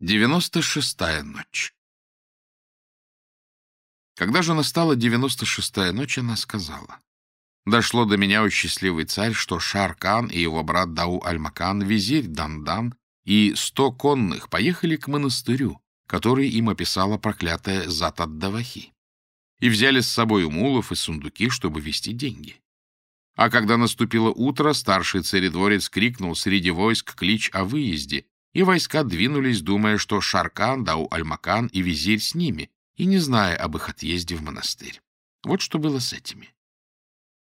Девяносто шестая ночь Когда же настала девяносто шестая ночь, она сказала, «Дошло до меня, о счастливый царь, что Шаркан и его брат Дау Альмакан, визирь Дандан и сто конных поехали к монастырю, который им описала проклятая Затаддавахи, и взяли с собой мулов и сундуки, чтобы вести деньги. А когда наступило утро, старший царедворец крикнул среди войск клич о выезде, и войска двинулись, думая, что Шаркан, Дау-Альмакан и визирь с ними, и не зная об их отъезде в монастырь. Вот что было с этими.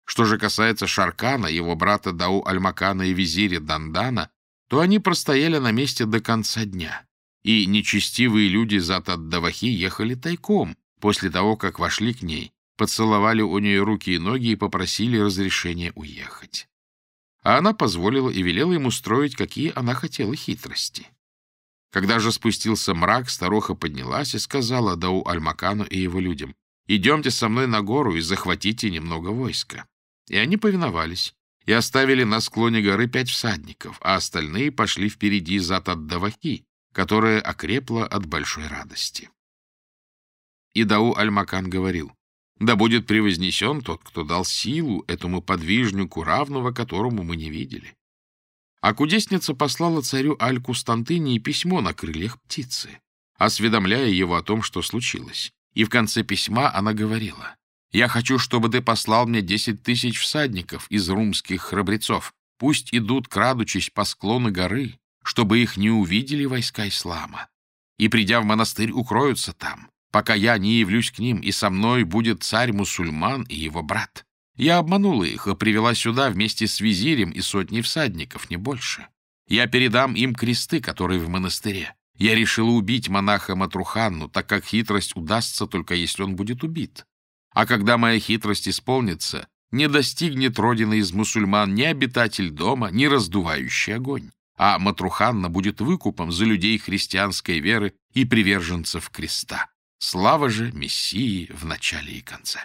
Что же касается Шаркана, его брата Дау-Альмакана и визиря Дандана, то они простояли на месте до конца дня, и нечестивые люди Зат-ад-Давахи ехали тайком после того, как вошли к ней, поцеловали у нее руки и ноги и попросили разрешения уехать а она позволила и велела ему строить, какие она хотела хитрости. Когда же спустился мрак, старуха поднялась и сказала Дау Альмакану и его людям, «Идемте со мной на гору и захватите немного войска». И они повиновались, и оставили на склоне горы пять всадников, а остальные пошли впереди зад от Даваки, которая окрепла от большой радости. И Дау Альмакан говорил, да будет превознесен тот, кто дал силу этому подвижнику, равного которому мы не видели. А кудесница послала царю Аль-Кустантынии письмо на крыльях птицы, осведомляя его о том, что случилось. И в конце письма она говорила, «Я хочу, чтобы ты послал мне десять тысяч всадников из румских храбрецов. Пусть идут, крадучись по склону горы, чтобы их не увидели войска ислама. И, придя в монастырь, укроются там пока я не явлюсь к ним, и со мной будет царь-мусульман и его брат. Я обманула их и привела сюда вместе с визирем и сотней всадников, не больше. Я передам им кресты, которые в монастыре. Я решила убить монаха Матруханну, так как хитрость удастся только если он будет убит. А когда моя хитрость исполнится, не достигнет родины из мусульман ни обитатель дома, ни раздувающий огонь. А Матруханна будет выкупом за людей христианской веры и приверженцев креста. Слава же Мессии в начале и конце.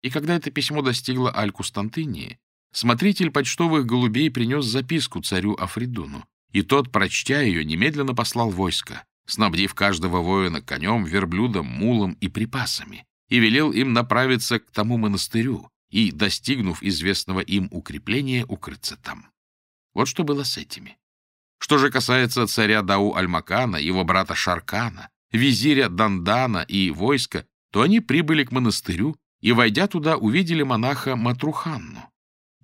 И когда это письмо достигло Аль-Кустантынии, смотритель почтовых голубей принес записку царю Афридуну, и тот, прочтя ее, немедленно послал войско, снабдив каждого воина конем, верблюдом, мулом и припасами, и велел им направиться к тому монастырю и, достигнув известного им укрепления, укрыться там. Вот что было с этими. Что же касается царя Дау Альмакана, его брата Шаркана, визиря Дандана и войска, то они прибыли к монастырю и, войдя туда, увидели монаха Матруханну.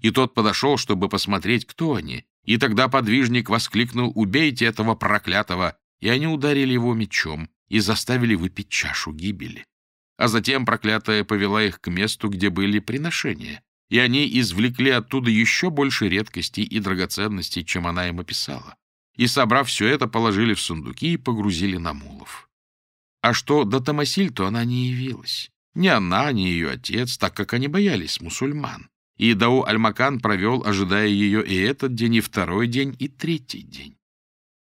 И тот подошел, чтобы посмотреть, кто они, и тогда подвижник воскликнул «Убейте этого проклятого!» И они ударили его мечом и заставили выпить чашу гибели. А затем проклятая повела их к месту, где были приношения, и они извлекли оттуда еще больше редкостей и драгоценностей, чем она им описала. И, собрав все это, положили в сундуки и погрузили на мулов. А что до Тамасиль, то она не явилась. Ни она, ни ее отец, так как они боялись мусульман. И Дау Альмакан провел, ожидая ее и этот день, и второй день, и третий день.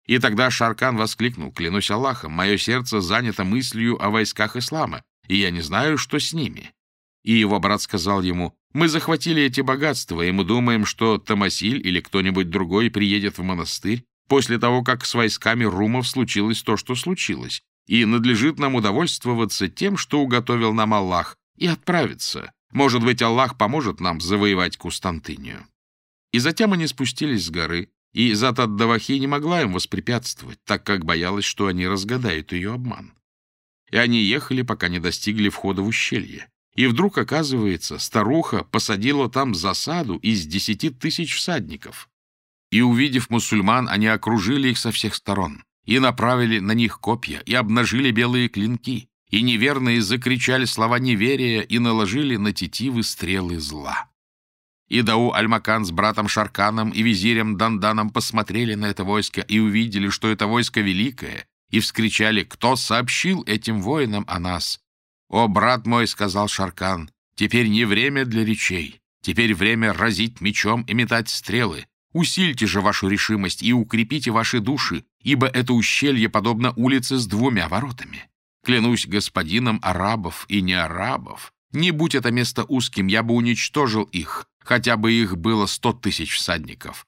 И тогда Шаркан воскликнул, клянусь Аллахом, мое сердце занято мыслью о войсках ислама, и я не знаю, что с ними. И его брат сказал ему, мы захватили эти богатства, и мы думаем, что Тамасиль или кто-нибудь другой приедет в монастырь после того, как с войсками румов случилось то, что случилось, и надлежит нам удовольствоваться тем, что уготовил нам Аллах, и отправиться. Может быть, Аллах поможет нам завоевать Кустантынию. И затем они спустились с горы, и Зат Давахи не могла им воспрепятствовать, так как боялась, что они разгадают ее обман. И они ехали, пока не достигли входа в ущелье. И вдруг, оказывается, старуха посадила там засаду из десяти тысяч всадников. И, увидев мусульман, они окружили их со всех сторон и направили на них копья, и обнажили белые клинки, и неверные закричали слова неверия и наложили на тетивы стрелы зла. И Дау Альмакан с братом Шарканом и визирем Данданом посмотрели на это войско и увидели, что это войско великое, и вскричали, кто сообщил этим воинам о нас. «О, брат мой», — сказал Шаркан, — «теперь не время для речей, теперь время разить мечом и метать стрелы. Усильте же вашу решимость и укрепите ваши души, ибо это ущелье подобно улице с двумя воротами. Клянусь господином арабов и не арабов, не будь это место узким, я бы уничтожил их, хотя бы их было сто тысяч всадников.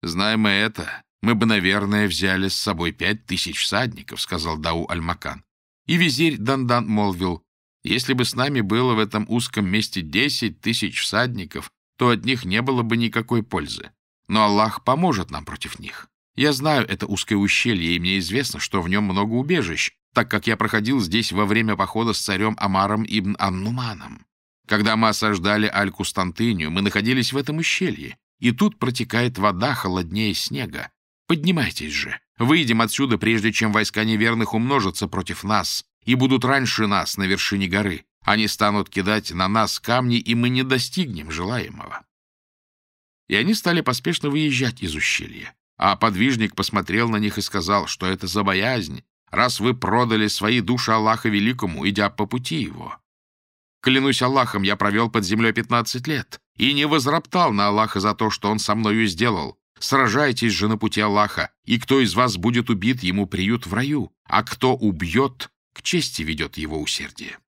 Зная мы это, мы бы, наверное, взяли с собой пять тысяч всадников, — сказал Дау Альмакан. И визирь Дандан молвил, если бы с нами было в этом узком месте десять тысяч всадников, то от них не было бы никакой пользы. Но Аллах поможет нам против них. Я знаю это узкое ущелье, и мне известно, что в нем много убежищ, так как я проходил здесь во время похода с царем Амаром ибн Аннуманом. Когда мы осаждали Аль-Кустантынию, мы находились в этом ущелье, и тут протекает вода холоднее снега. Поднимайтесь же, выйдем отсюда, прежде чем войска неверных умножатся против нас и будут раньше нас на вершине горы. Они станут кидать на нас камни, и мы не достигнем желаемого. И они стали поспешно выезжать из ущелья. А подвижник посмотрел на них и сказал, что это за боязнь, раз вы продали свои души Аллаха Великому, идя по пути его. Клянусь Аллахом, я провел под землей пятнадцать лет и не возроптал на Аллаха за то, что он со мною сделал. Сражайтесь же на пути Аллаха, и кто из вас будет убит, ему приют в раю, а кто убьет, к чести ведет его усердие.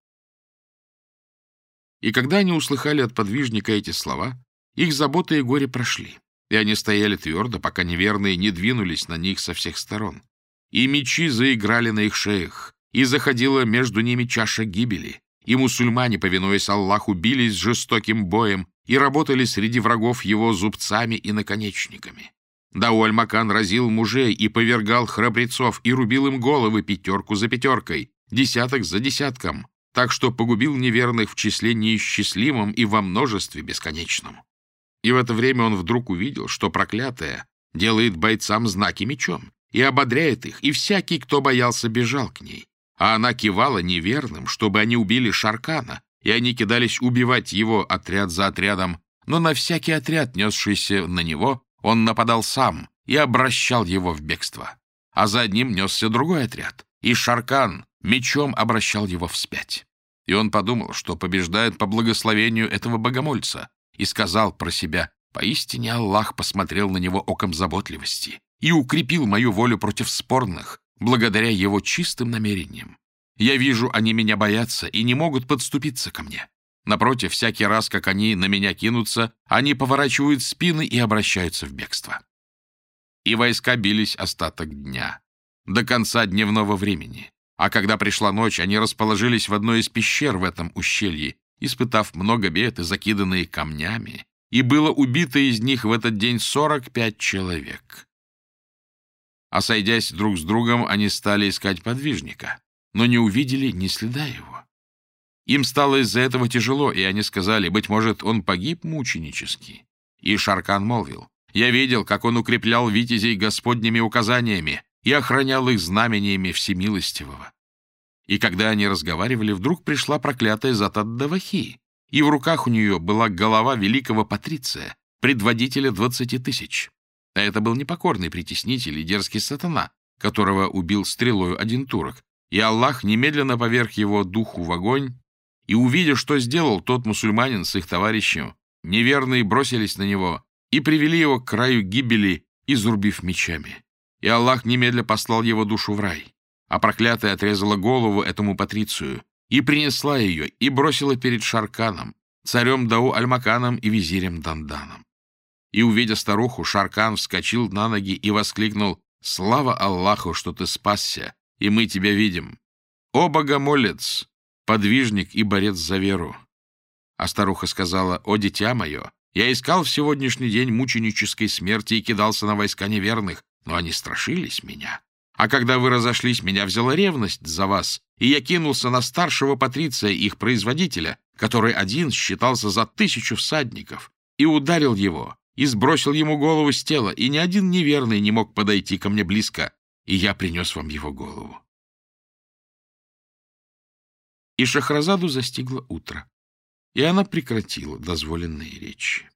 И когда они услыхали от подвижника эти слова, их заботы и горе прошли, и они стояли твердо, пока неверные не двинулись на них со всех сторон. И мечи заиграли на их шеях, и заходила между ними чаша гибели, и мусульмане, повинуясь Аллаху, бились жестоким боем и работали среди врагов его зубцами и наконечниками. Дауаль-Макан разил мужей и повергал храбрецов, и рубил им головы пятерку за пятеркой, десяток за десятком, так что погубил неверных в числе неисчислимом и во множестве бесконечном. И в это время он вдруг увидел, что проклятая делает бойцам знаки мечом и ободряет их, и всякий, кто боялся, бежал к ней. А она кивала неверным, чтобы они убили Шаркана, и они кидались убивать его отряд за отрядом, но на всякий отряд, несшийся на него, он нападал сам и обращал его в бегство. А за одним несся другой отряд, и Шаркан мечом обращал его вспять. И он подумал, что побеждает по благословению этого богомольца, и сказал про себя, «Поистине Аллах посмотрел на него оком заботливости и укрепил мою волю против спорных, благодаря его чистым намерениям. Я вижу, они меня боятся и не могут подступиться ко мне. Напротив, всякий раз, как они на меня кинутся, они поворачивают спины и обращаются в бегство. И войска бились остаток дня, до конца дневного времени. А когда пришла ночь, они расположились в одной из пещер в этом ущелье, испытав много бед и закиданные камнями, и было убито из них в этот день 45 человек. А сойдясь друг с другом, они стали искать подвижника, но не увидели ни следа его. Им стало из-за этого тяжело, и они сказали, быть может, он погиб мученически. И Шаркан молвил, «Я видел, как он укреплял витязей господними указаниями и охранял их знамениями всемилостивого». И когда они разговаривали, вдруг пришла проклятая Затаддавахи, и в руках у нее была голова великого Патриция, предводителя двадцати тысяч. А это был непокорный притеснитель и дерзкий сатана, которого убил стрелою один турок. И Аллах немедленно поверг его духу в огонь, и, увидя, что сделал тот мусульманин с их товарищем, неверные бросились на него и привели его к краю гибели, изурбив мечами. И Аллах немедля послал его душу в рай. А проклятая отрезала голову этому патрицию и принесла ее, и бросила перед Шарканом, царем Дау Альмаканом и визирем Данданом. И, увидя старуху, Шаркан вскочил на ноги и воскликнул «Слава Аллаху, что ты спасся, и мы тебя видим! О, богомолец, подвижник и борец за веру!» А старуха сказала «О, дитя мое, я искал в сегодняшний день мученической смерти и кидался на войска неверных, но они страшились меня. А когда вы разошлись, меня взяла ревность за вас, и я кинулся на старшего патриция, их производителя, который один считался за тысячу всадников, и ударил его, и сбросил ему голову с тела, и ни один неверный не мог подойти ко мне близко, и я принес вам его голову. И Шахразаду застигло утро, и она прекратила дозволенные речи.